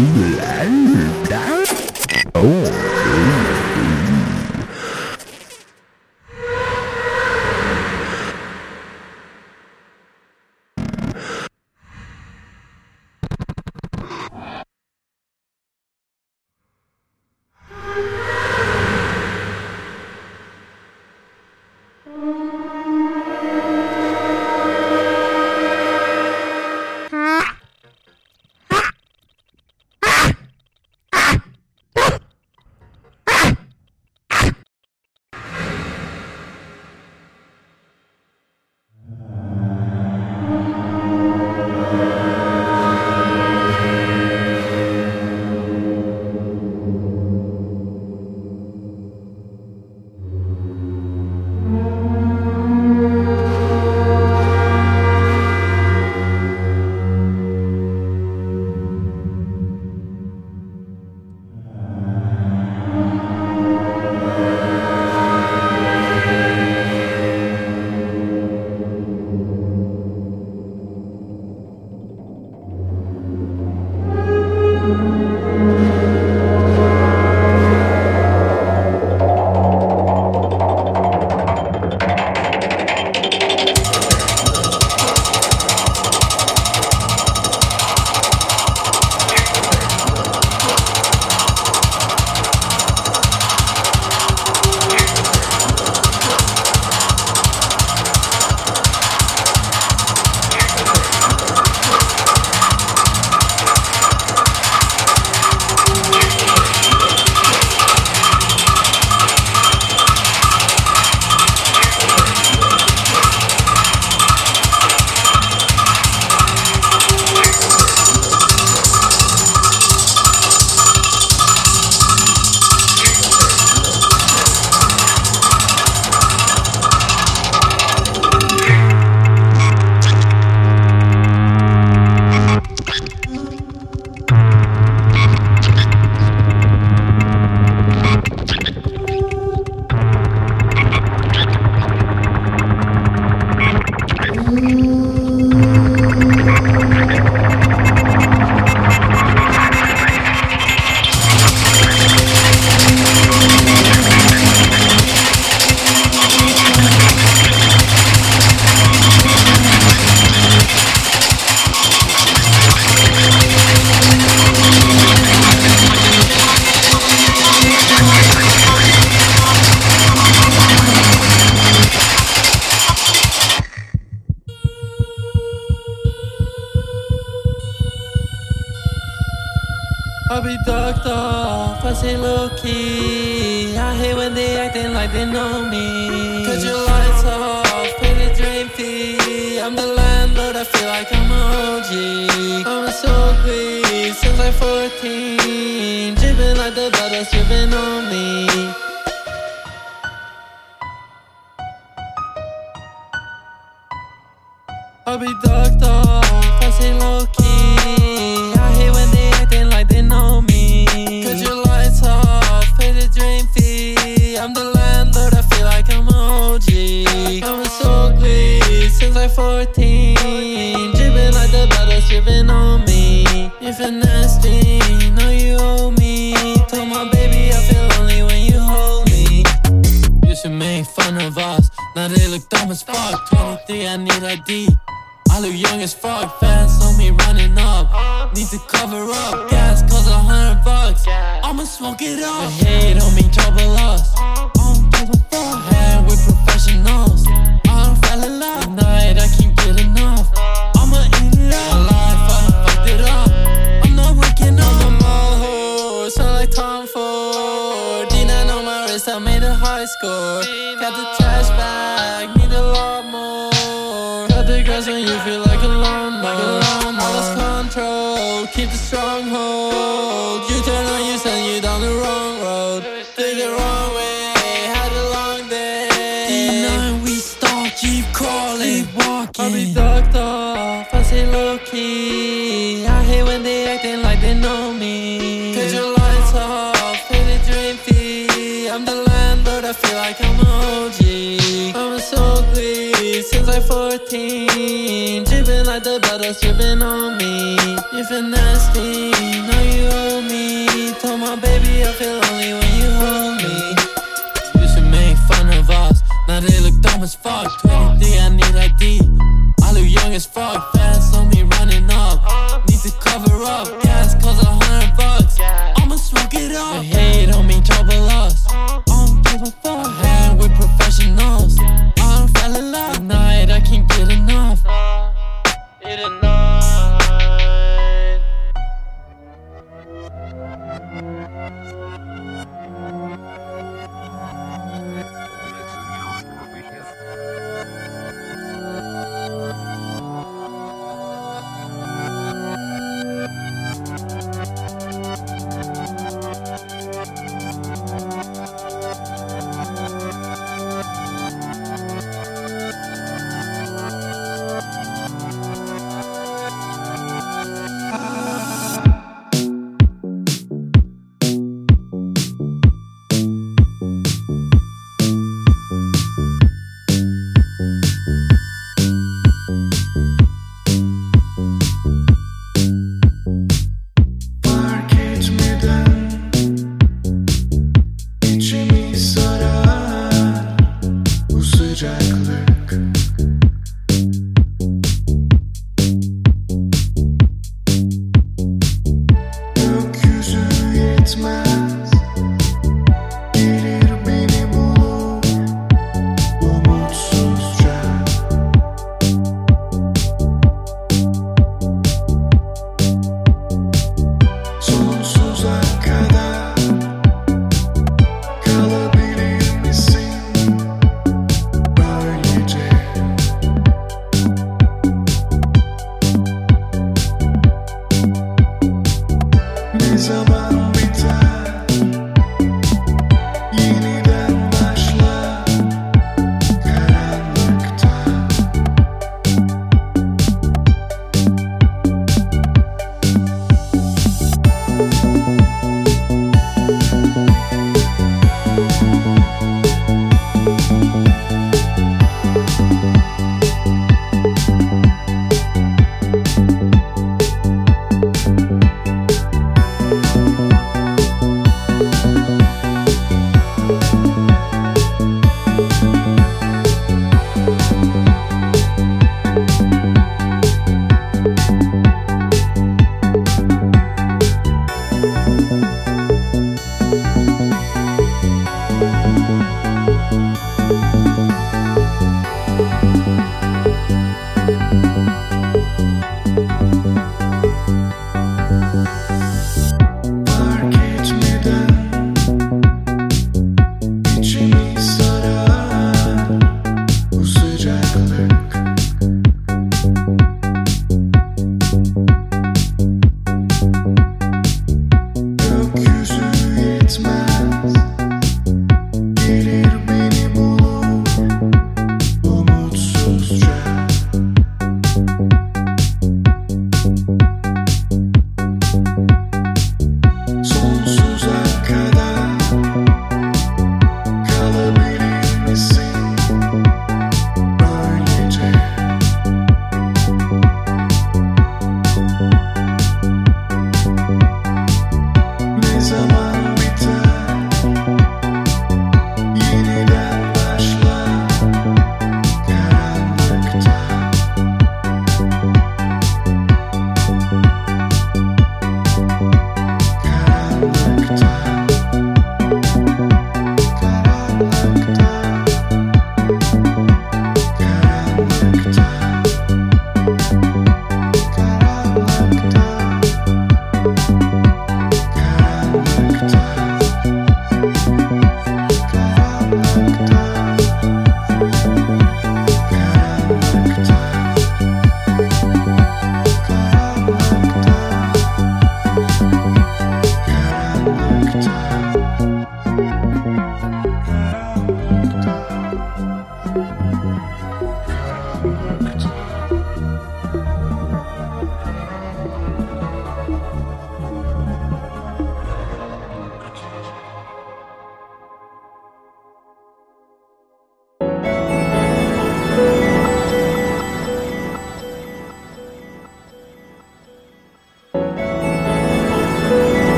bla. I'll be ducked off, I say low key. I hate when they acting like they know me. Cut your lights off, pay the drain fee. I'm the landlord, I feel like I'm OG. I'm so queen since like 14. Dripping like the that's dripping on me. If you're nasty, know you owe me. Told my baby I feel lonely when you hold me. Used to make fun of us, now they look dumb as fuck. 23, I need ID. I look young as fuck, fast on me running up. Need to cover up, gas costs a hundred bucks. I'ma smoke it up. The hate on me, trouble us. know you owe me. Told my baby I feel lonely when you hold me. You should make fun of us. Now they look dumb as fuck. 23, I need ID. I look young as fuck. Fast on me.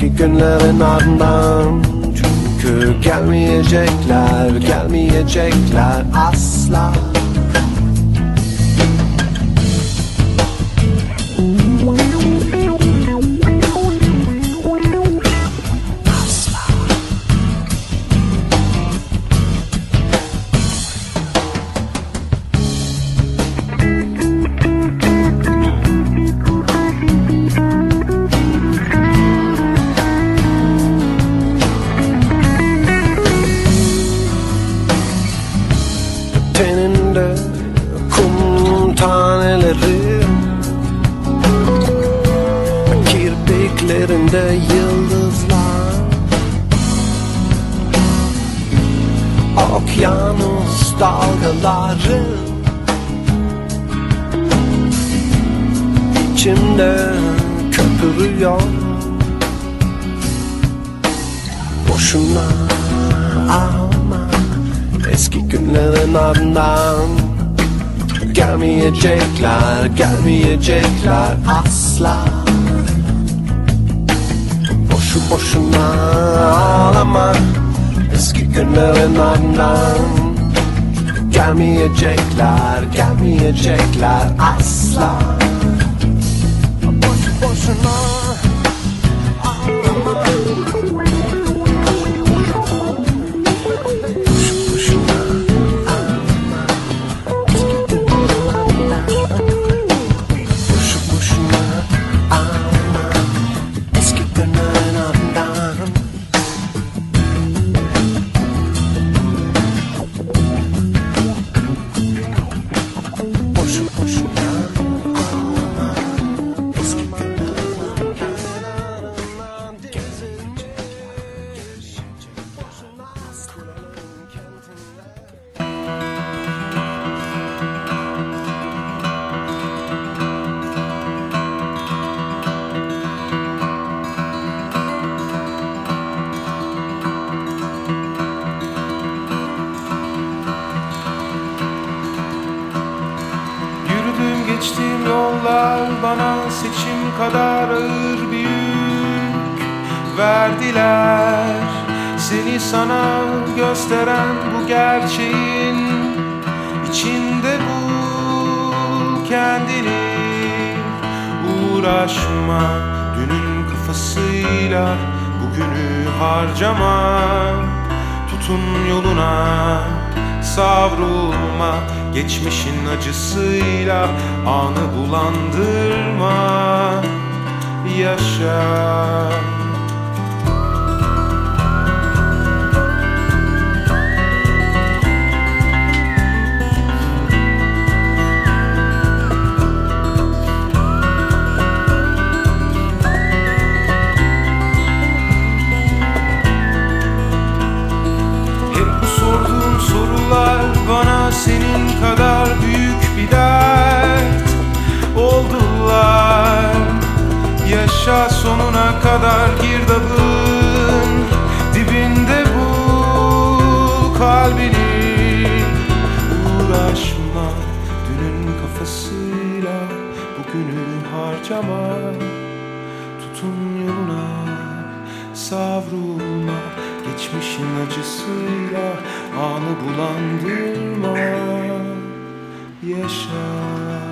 eski günlerin ardından. Çünkü gelmeyecekler, gelmeyecekler asla. Geçmişin acısıyla anı bulandırma Yaşa. senin kadar büyük bir dert oldular. Yaşa sonuna kadar girdabın dibinde bul kalbini. Uğraşma dünün kafasıyla bugünü harcama. Tutun yoluna savrulma geçmişin acısıyla Kanı bulandırma Yaşa.